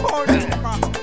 Oh it.